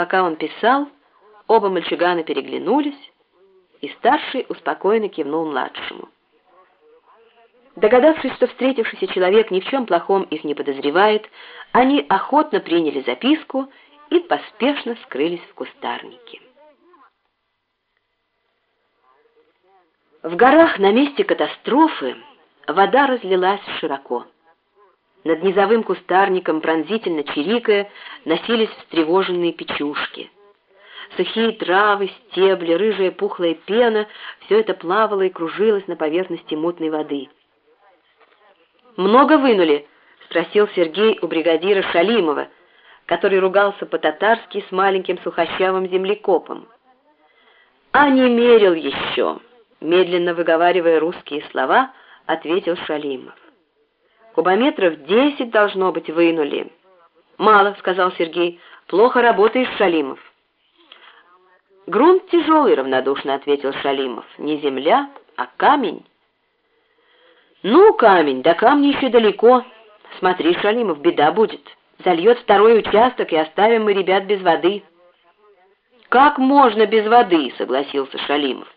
Пока он писал, оба мальчугана переглянулись, и старший успокоенно кивнул младшему. Догадавшись, что встретившийся человек ни в чем плохом их не подозревает, они охотно приняли записку и поспешно скрылись в кустарнике. В горах на месте катастрофы вода разлилась широко. Над низовым кустарником, пронзительно чирикая, носились встревоженные печушки. Сухие травы, стебли, рыжая пухлая пена — все это плавало и кружилось на поверхности мутной воды. «Много вынули?» — спросил Сергей у бригадира Шалимова, который ругался по-татарски с маленьким сухощавым землекопом. «А не мерил еще!» — медленно выговаривая русские слова, ответил Шалимов. Кубометров десять, должно быть, вынули. «Мало», — сказал Сергей, — «плохо работаешь, Шалимов». «Грунт тяжелый», — равнодушно ответил Шалимов. «Не земля, а камень». «Ну, камень, до камня еще далеко. Смотри, Шалимов, беда будет. Зальет второй участок, и оставим мы ребят без воды». «Как можно без воды?» — согласился Шалимов.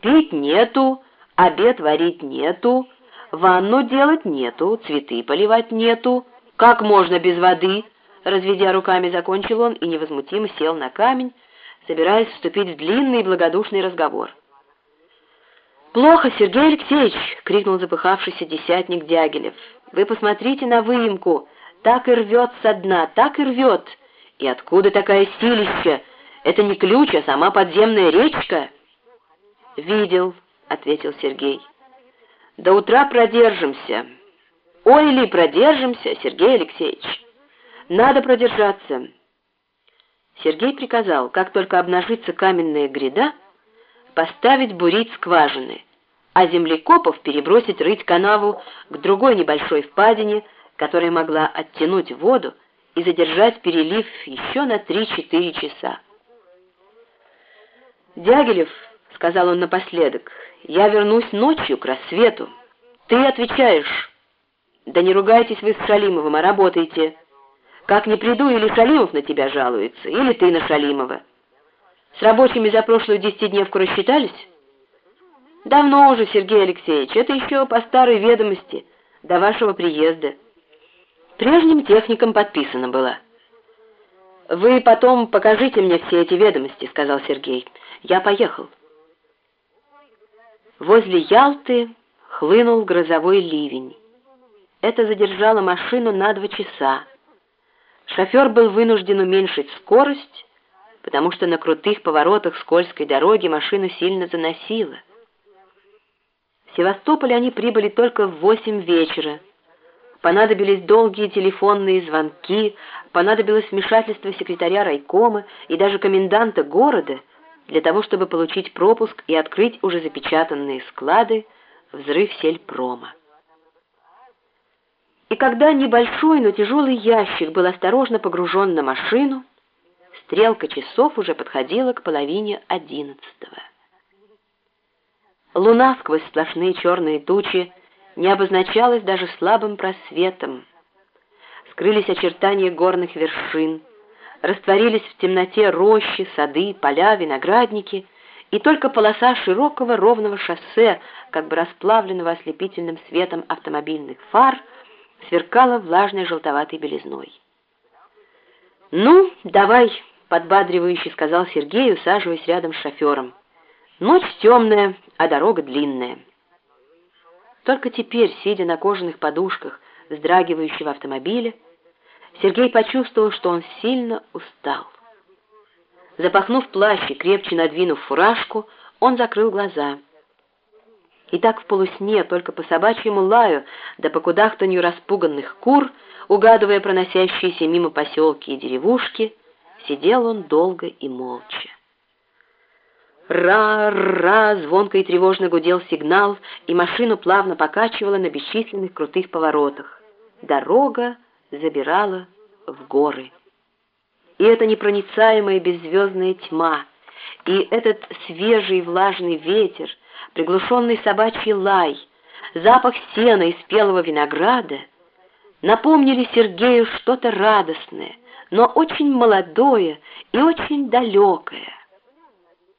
«Пить нету, обед варить нету». Ванну делать нету, цветы поливать нету. Как можно без воды? Разведя руками, закончил он и невозмутимо сел на камень, собираясь вступить в длинный и благодушный разговор. «Плохо, Сергей Алексеевич!» — крикнул запыхавшийся десятник Дягилев. «Вы посмотрите на выемку! Так и рвет со дна, так и рвет! И откуда такая силища? Это не ключ, а сама подземная речка!» «Видел», — ответил Сергей. До утра продержимся. Ой ли продержимся, Сергей Алексеевич. Надо продержаться. Сергей приказал, как только обнажится каменная гряда, поставить бурить скважины, а землекопов перебросить рыть канаву к другой небольшой впадине, которая могла оттянуть воду и задержать перелив еще на 3-4 часа. «Дягилев», — сказал он напоследок, — я вернусь ночью к рассвету. Ты отвечаешь. Да не ругайтесь вы с Шалимовым, а работайте. Как не приду, или Шалимов на тебя жалуется, или ты на Шалимова. С рабочими за прошлую десятидневку рассчитались? Давно уже, Сергей Алексеевич, это еще по старой ведомости, до вашего приезда. Прежним техникам подписано было. «Вы потом покажите мне все эти ведомости», — сказал Сергей. «Я поехал». Возле Ялты хлынул грозовой ливень. Это задержало машину на два часа. Шофер был вынужден уменьшить скорость, потому что на крутых поворотах скользкой дороги машину сильно заносило. В Севастополь они прибыли только в восемь вечера. Понадобились долгие телефонные звонки, понадобилось вмешательство секретаря райкома и даже коменданта города — для того, чтобы получить пропуск и открыть уже запечатанные склады взрыв сельпрома. И когда небольшой, но тяжелый ящик был осторожно погружен на машину, стрелка часов уже подходила к половине одиннадцатого. Луна сквозь сплошные черные тучи не обозначалась даже слабым просветом. Скрылись очертания горных вершин, растворились в темноте рощи, сады, поля, виноградники, и только полоса широкого ровного шоссе, как бы расплавленного ослепительным светом автомобильных фар, сверкала влажной желтоватой белизной. «Ну, давай», — подбадривающе сказал Сергей, усаживаясь рядом с шофером. «Ночь темная, а дорога длинная». Только теперь, сидя на кожаных подушках вздрагивающего автомобиля, Сергей почувствовал, что он сильно устал. Запахнув плащ и крепче надвинув фуражку, он закрыл глаза. И так в полусне, только по собачьему лаю, да по кудахтанью распуганных кур, угадывая проносящиеся мимо поселки и деревушки, сидел он долго и молча. Ра-ра! Звонко и тревожно гудел сигнал, и машину плавно покачивало на бесчисленных крутых поворотах. Дорога забирала в горы. И эта непроницаемая беззвездная тьма, и этот свежий влажный ветер, приглушенный собачий лай, запах сена и спелого винограда напомнили Сергею что-то радостное, но очень молодое и очень далекое.